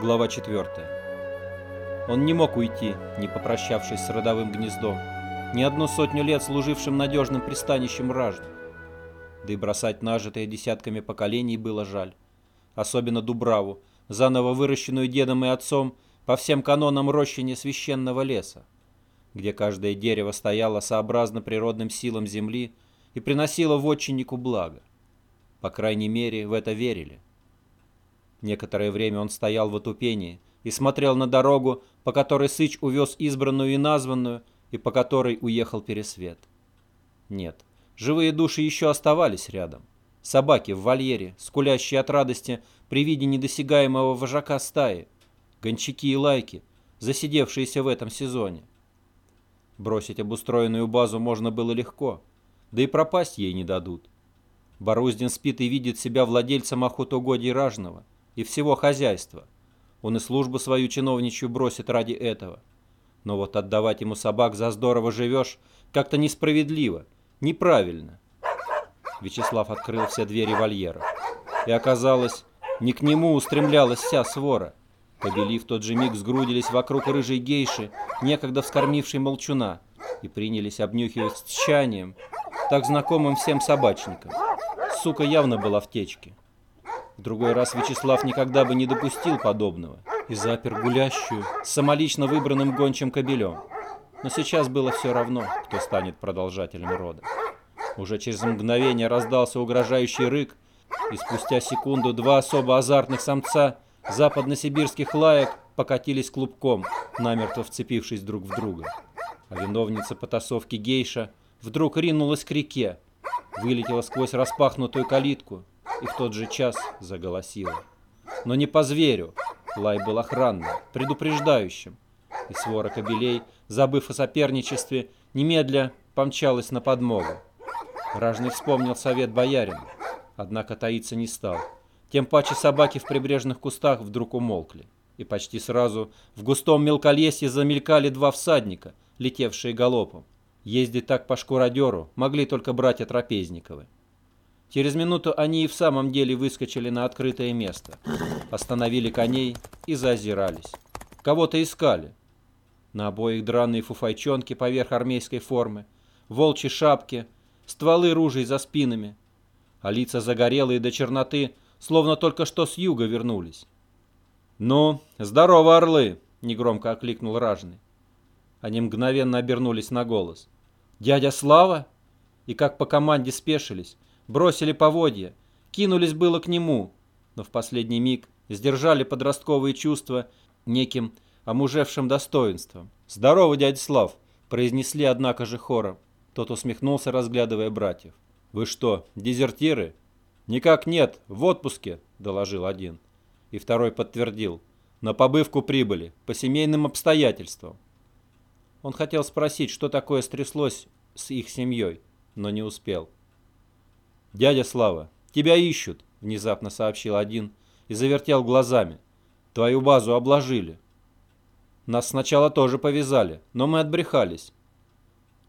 Глава 4. Он не мог уйти, не попрощавшись с родовым гнездом, ни одну сотню лет служившим надежным пристанищем ражд. Да и бросать нажитое десятками поколений было жаль. Особенно Дубраву, заново выращенную дедом и отцом по всем канонам рощине священного леса, где каждое дерево стояло сообразно природным силам земли и приносило вотчиннику благо. По крайней мере, в это верили. Некоторое время он стоял в отупении и смотрел на дорогу, по которой Сыч увез избранную и названную, и по которой уехал Пересвет. Нет, живые души еще оставались рядом. Собаки в вольере, скулящие от радости при виде недосягаемого вожака стаи, гончаки и лайки, засидевшиеся в этом сезоне. Бросить обустроенную базу можно было легко, да и пропасть ей не дадут. Боруздин спит и видит себя владельцем охотугодий ражного – и всего хозяйства. Он и службу свою чиновничью бросит ради этого. Но вот отдавать ему собак за здорово живешь как-то несправедливо, неправильно. Вячеслав открыл все двери вольера. И оказалось, не к нему устремлялась вся свора. Кобели в тот же миг сгрудились вокруг рыжей гейши, некогда вскормившей молчуна, и принялись обнюхивать с тщанием, так знакомым всем собачникам. Сука явно была в течке. В другой раз Вячеслав никогда бы не допустил подобного и запер гулящую самолично выбранным гончим кобелем. Но сейчас было все равно, кто станет продолжателем рода. Уже через мгновение раздался угрожающий рык, и спустя секунду два особо азартных самца западносибирских лаек покатились клубком, намертво вцепившись друг в друга. А виновница потасовки гейша вдруг ринулась к реке, вылетела сквозь распахнутую калитку и в тот же час заголосила. Но не по зверю. Лай был охранным, предупреждающим. И свора кобелей, забыв о соперничестве, немедля помчалась на подмогу. Ражный вспомнил совет боярина, однако таиться не стал. Тем паче собаки в прибрежных кустах вдруг умолкли. И почти сразу в густом мелколесье замелькали два всадника, летевшие галопом. Ездить так по шкуродеру могли только братья Трапезниковы. Через минуту они и в самом деле выскочили на открытое место, остановили коней и заозирались. Кого-то искали. На обоих драные фуфайчонки поверх армейской формы, волчьи шапки, стволы ружей за спинами, а лица загорелые до черноты, словно только что с юга вернулись. «Ну, здорово, орлы!» — негромко окликнул ражный. Они мгновенно обернулись на голос. «Дядя Слава?» И как по команде спешились, бросили поводья, кинулись было к нему, но в последний миг сдержали подростковые чувства неким омужевшим достоинством. «Здорово, дядя Слав!» – произнесли, однако же, хором. Тот усмехнулся, разглядывая братьев. «Вы что, дезертиры?» «Никак нет, в отпуске», – доложил один. И второй подтвердил. «На побывку прибыли, по семейным обстоятельствам». Он хотел спросить, что такое стряслось с их семьей, но не успел. «Дядя Слава, тебя ищут», — внезапно сообщил один и завертел глазами. «Твою базу обложили». «Нас сначала тоже повязали, но мы отбрехались».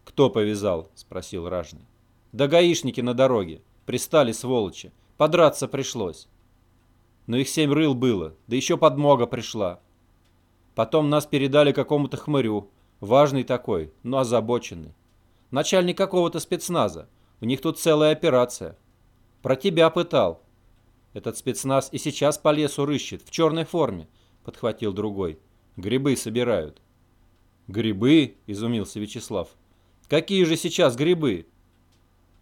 «Кто повязал?» — спросил Ражный. «Да гаишники на дороге. Пристали, сволочи. Подраться пришлось». Но их семь рыл было, да еще подмога пришла. Потом нас передали какому-то хмырю, важный такой, но озабоченный. Начальник какого-то спецназа. У них тут целая операция. Про тебя пытал. Этот спецназ и сейчас по лесу рыщет, в черной форме, подхватил другой. Грибы собирают. Грибы? Изумился Вячеслав. Какие же сейчас грибы?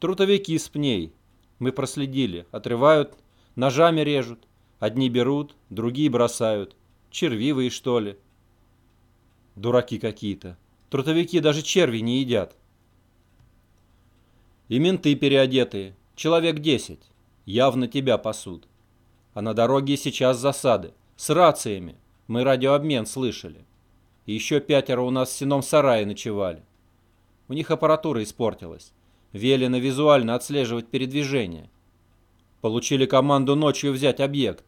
Трутовики с пней. Мы проследили. Отрывают, ножами режут. Одни берут, другие бросают. Червивые, что ли? Дураки какие-то. Трутовики даже черви не едят. И менты переодетые, человек десять, явно тебя пасут. А на дороге сейчас засады, с рациями, мы радиообмен слышали. И еще пятеро у нас в сеном сарае ночевали. У них аппаратура испортилась. Велено визуально отслеживать передвижение. Получили команду ночью взять объект.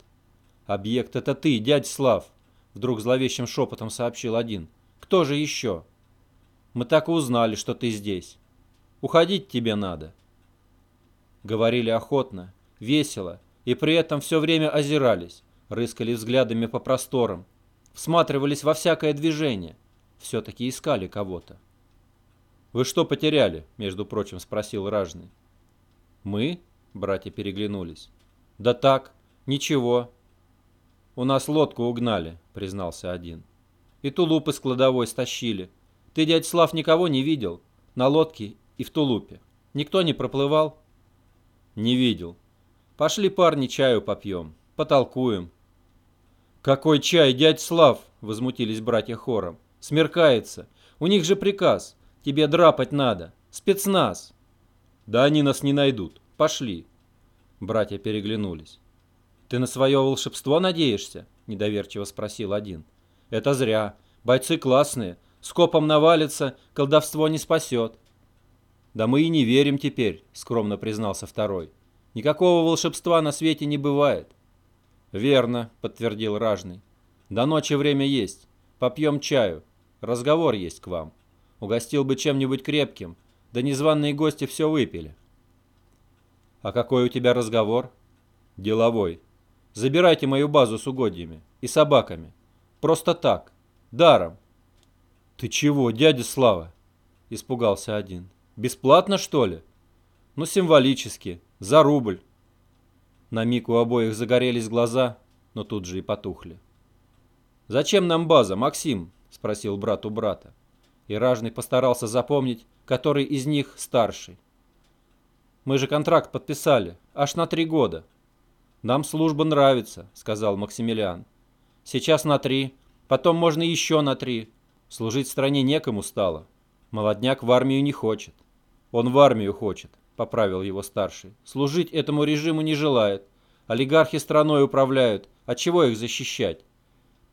Объект это ты, дядь Слав, вдруг зловещим шепотом сообщил один. Кто же еще? Мы так и узнали, что ты здесь. Уходить тебе надо. Говорили охотно, весело, и при этом все время озирались. рыскали взглядами по просторам, всматривались во всякое движение, все-таки искали кого-то. «Вы что потеряли?» — между прочим спросил Ражный. «Мы?» — братья переглянулись. «Да так, ничего». «У нас лодку угнали», — признался один. «И тулупы с кладовой стащили. Ты, дядь Слав, никого не видел? На лодке и в тулупе. Никто не проплывал?» «Не видел. Пошли, парни, чаю попьем, потолкуем». «Какой чай, дядь Слав?» — возмутились братья хором. «Смеркается. У них же приказ. Тебе драпать надо. Спецназ. Да они нас не найдут. Пошли. Братья переглянулись. Ты на свое волшебство надеешься? Недоверчиво спросил один. Это зря. Бойцы классные. Скопом навалится, колдовство не спасет. Да мы и не верим теперь, скромно признался второй. Никакого волшебства на свете не бывает. Верно, подтвердил Ражный. До ночи время есть. Попьем чаю. Разговор есть к вам. Угостил бы чем-нибудь крепким, да незваные гости все выпили. А какой у тебя разговор? Деловой. Забирайте мою базу с угодьями и собаками. Просто так. Даром. Ты чего, дядя Слава? Испугался один. Бесплатно, что ли? Ну, символически. За рубль. На миг у обоих загорелись глаза, но тут же и потухли. «Зачем нам база, Максим?» – спросил брат у брата и Ражный постарался запомнить, который из них старший. «Мы же контракт подписали, аж на три года». «Нам служба нравится», — сказал Максимилиан. «Сейчас на три, потом можно еще на три. Служить стране некому стало. Молодняк в армию не хочет». «Он в армию хочет», — поправил его старший. «Служить этому режиму не желает. Олигархи страной управляют. От чего их защищать?»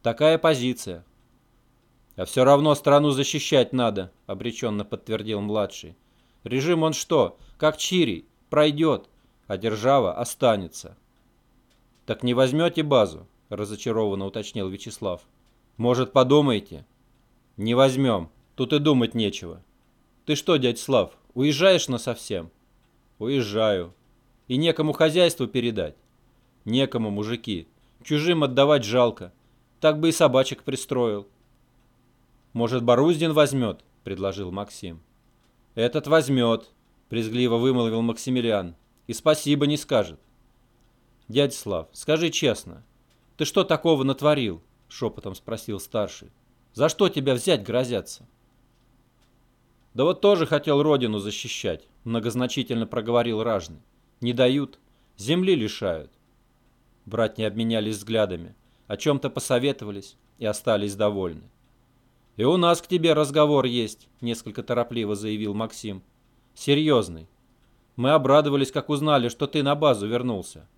«Такая позиция. «А все равно страну защищать надо», — обреченно подтвердил младший. «Режим он что, как Чирий, пройдет, а держава останется». «Так не возьмете базу?» — разочарованно уточнил Вячеслав. «Может, подумаете?» «Не возьмем. Тут и думать нечего». «Ты что, дядь Слав, уезжаешь насовсем?» «Уезжаю. И некому хозяйство передать?» «Некому, мужики. Чужим отдавать жалко. Так бы и собачек пристроил». «Может, Боруздин возьмет?» – предложил Максим. «Этот возьмет», – презрительно вымолвил Максимилиан. «И спасибо не скажет». «Дядь Слав, скажи честно, ты что такого натворил?» – шепотом спросил старший. «За что тебя взять грозятся?» «Да вот тоже хотел родину защищать», – многозначительно проговорил Ражный. «Не дают, земли лишают». Братья обменялись взглядами, о чем-то посоветовались и остались довольны. «И у нас к тебе разговор есть», — несколько торопливо заявил Максим. «Серьезный. Мы обрадовались, как узнали, что ты на базу вернулся.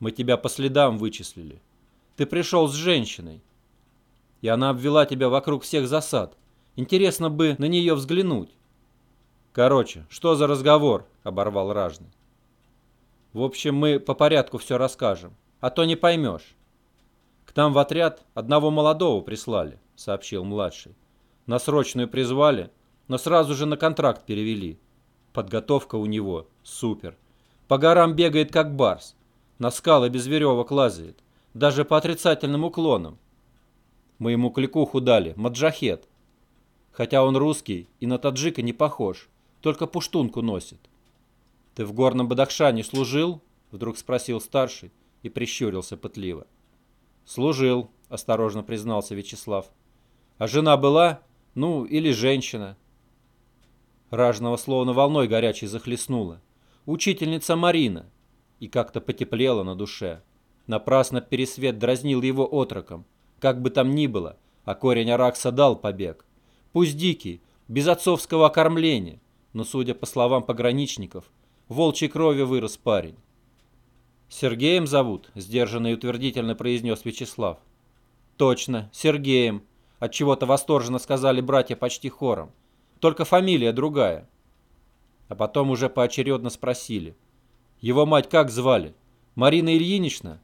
Мы тебя по следам вычислили. Ты пришел с женщиной, и она обвела тебя вокруг всех засад. Интересно бы на нее взглянуть». «Короче, что за разговор?» — оборвал Ражный. «В общем, мы по порядку все расскажем, а то не поймешь. К нам в отряд одного молодого прислали. — сообщил младший. «На срочную призвали, но сразу же на контракт перевели. Подготовка у него супер. По горам бегает как барс, на скалы без веревок лазает, даже по отрицательным уклонам. Мы ему кликуху дали, маджахет. Хотя он русский и на таджика не похож, только пуштунку носит. «Ты в горном Бадахшане служил?» — вдруг спросил старший и прищурился пытливо. «Служил», — осторожно признался Вячеслав. А жена была? Ну, или женщина. Ражного словно волной горячей захлестнула. Учительница Марина. И как-то потеплело на душе. Напрасно пересвет дразнил его отроком. Как бы там ни было, а корень Аракса дал побег. Пусть дикий, без отцовского окормления, но, судя по словам пограничников, волчьей крови вырос парень. «Сергеем зовут?» – сдержанно и утвердительно произнес Вячеслав. «Точно, Сергеем», от чего то восторженно сказали братья почти хором. Только фамилия другая. А потом уже поочередно спросили. Его мать как звали? Марина Ильинична?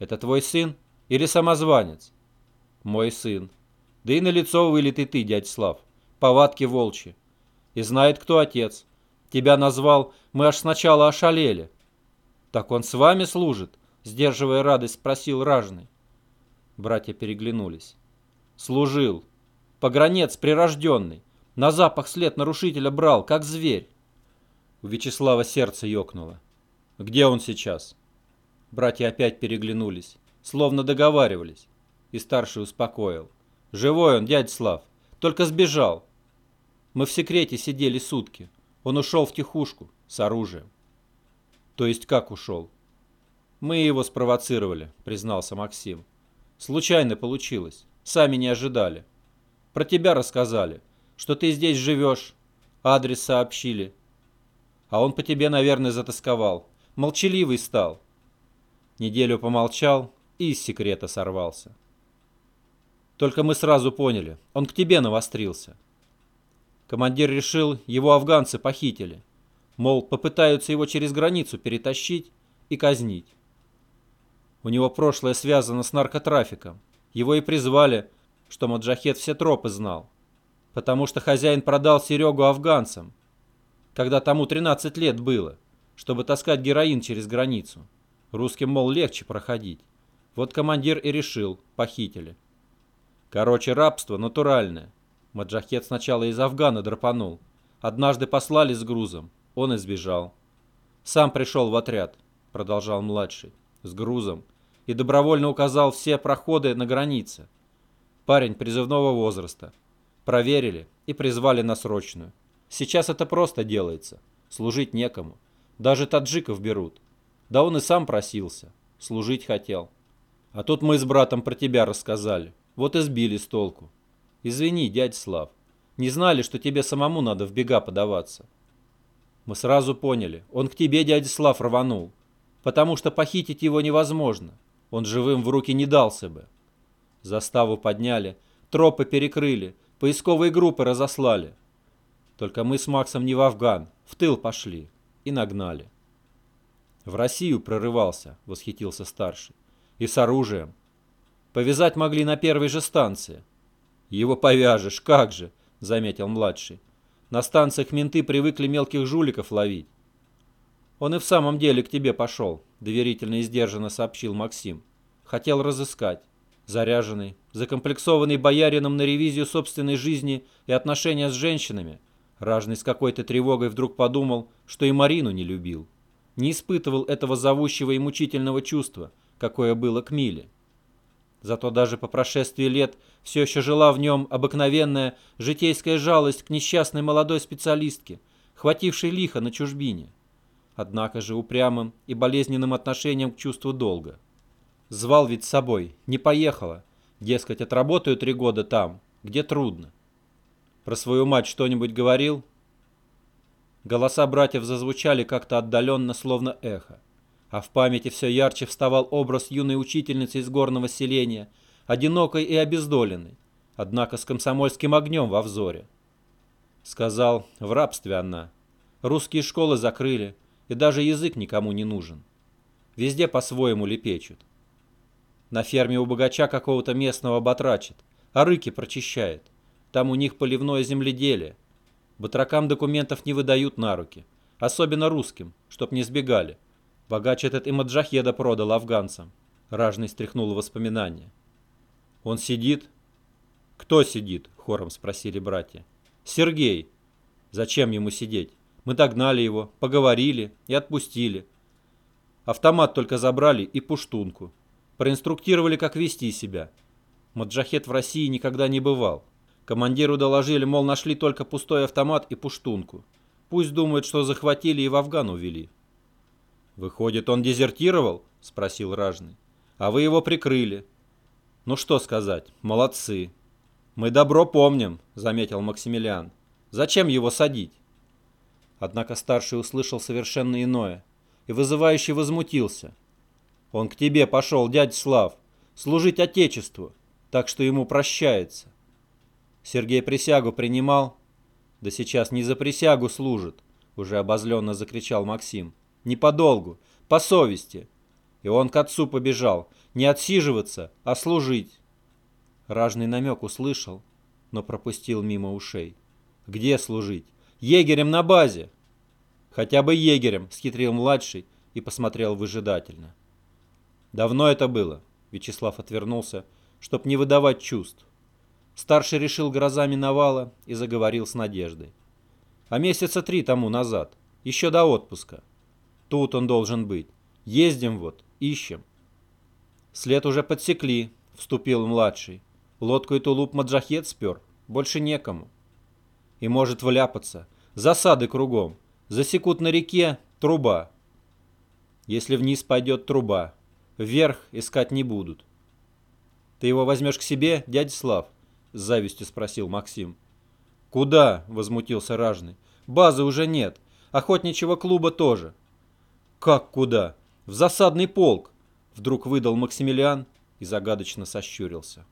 Это твой сын или самозванец? Мой сын. Да и на лицо вылитый ты, дядь Слав. Повадки волчьи. И знает, кто отец. Тебя назвал, мы аж сначала ошалели. Так он с вами служит? Сдерживая радость, спросил ражный. Братья переглянулись. Служил. Погранец прирожденный. На запах след нарушителя брал, как зверь. У Вячеслава сердце ёкнуло. Где он сейчас? Братья опять переглянулись, словно договаривались. И старший успокоил. Живой он, дядь Слав, только сбежал. Мы в секрете сидели сутки. Он ушел в тихушку с оружием. То есть как ушел? Мы его спровоцировали, признался Максим. Случайно получилось. Сами не ожидали. Про тебя рассказали, что ты здесь живешь. Адрес сообщили. А он по тебе, наверное, затасковал. Молчаливый стал. Неделю помолчал и из секрета сорвался. Только мы сразу поняли, он к тебе навострился. Командир решил, его афганцы похитили. Мол, попытаются его через границу перетащить и казнить. У него прошлое связано с наркотрафиком. Его и призвали, что Маджахет все тропы знал. Потому что хозяин продал Серегу афганцам, когда тому 13 лет было, чтобы таскать героин через границу. Русским, мол, легче проходить. Вот командир и решил, похитили. Короче, рабство натуральное. Маджахет сначала из Афгана драпанул. Однажды послали с грузом. Он избежал. Сам пришел в отряд, продолжал младший, с грузом, и добровольно указал все проходы на границе. Парень призывного возраста. Проверили и призвали на срочную. Сейчас это просто делается. Служить некому. Даже таджиков берут. Да он и сам просился. Служить хотел. А тут мы с братом про тебя рассказали. Вот и сбили с толку. Извини, дядь Слав. Не знали, что тебе самому надо в бега подаваться. Мы сразу поняли. Он к тебе, дядя Слав, рванул. Потому что похитить его невозможно. Он живым в руки не дался бы. Заставу подняли, тропы перекрыли, поисковые группы разослали. Только мы с Максом не в Афган, в тыл пошли и нагнали. В Россию прорывался, восхитился старший. И с оружием. Повязать могли на первой же станции. Его повяжешь, как же, заметил младший. На станциях менты привыкли мелких жуликов ловить. Он и в самом деле к тебе пошел, доверительно и сдержанно сообщил Максим. Хотел разыскать. Заряженный, закомплексованный боярином на ревизию собственной жизни и отношения с женщинами, Ражный с какой-то тревогой вдруг подумал, что и Марину не любил. Не испытывал этого зовущего и мучительного чувства, какое было к Миле. Зато даже по прошествии лет все еще жила в нем обыкновенная житейская жалость к несчастной молодой специалистке, хватившей лихо на чужбине. Однако же упрямым и болезненным отношением к чувству долга. Звал ведь с собой, не поехала. Дескать, отработаю три года там, где трудно. Про свою мать что-нибудь говорил? Голоса братьев зазвучали как-то отдаленно, словно эхо. А в памяти все ярче вставал образ юной учительницы из горного селения, одинокой и обездоленной, однако с комсомольским огнем во взоре. Сказал, в рабстве она. Русские школы закрыли, и даже язык никому не нужен. Везде по-своему лепечут. На ферме у богача какого-то местного батрачит, а рыки прочищает. Там у них поливное земледелие. Батракам документов не выдают на руки. Особенно русским, чтоб не сбегали. Богач этот и Маджахеда продал афганцам. Ражный стряхнул воспоминания. Он сидит? Кто сидит? Хором спросили братья. Сергей. Зачем ему сидеть? Мы догнали его, поговорили и отпустили. Автомат только забрали и пуштунку. Проинструктировали, как вести себя. Маджахет в России никогда не бывал. Командиру доложили, мол, нашли только пустой автомат и пуштунку. Пусть думают, что захватили и в Афган увели. «Выходит, он дезертировал?» – спросил Ражный. «А вы его прикрыли». «Ну что сказать, молодцы». «Мы добро помним», – заметил Максимилиан. «Зачем его садить?» Однако старший услышал совершенно иное и вызывающе возмутился. «Он к тебе пошел, дядь Слав, служить Отечеству, так что ему прощается». Сергей присягу принимал? Да сейчас не за присягу служит, уже обозленно закричал Максим. Не подолгу, по совести. И он к отцу побежал, не отсиживаться, а служить. Ражный намек услышал, но пропустил мимо ушей. Где служить? Егерем на базе. Хотя бы егерем, схитрил младший и посмотрел выжидательно. Давно это было. Вячеслав отвернулся, чтоб не выдавать чувств. Старший решил, гроза миновала, и заговорил с надеждой. А месяца три тому назад, еще до отпуска. Тут он должен быть. Ездим вот, ищем. След уже подсекли, вступил младший. Лодку и тулуп маджахет спер, больше некому. И может вляпаться. Засады кругом. Засекут на реке труба. Если вниз пойдет труба, вверх искать не будут. Ты его возьмешь к себе, дядя Слав? С завистью спросил Максим. Куда? Возмутился ражный. Базы уже нет. Охотничьего клуба тоже. Как куда? В засадный полк. Вдруг выдал Максимилиан и загадочно сощурился.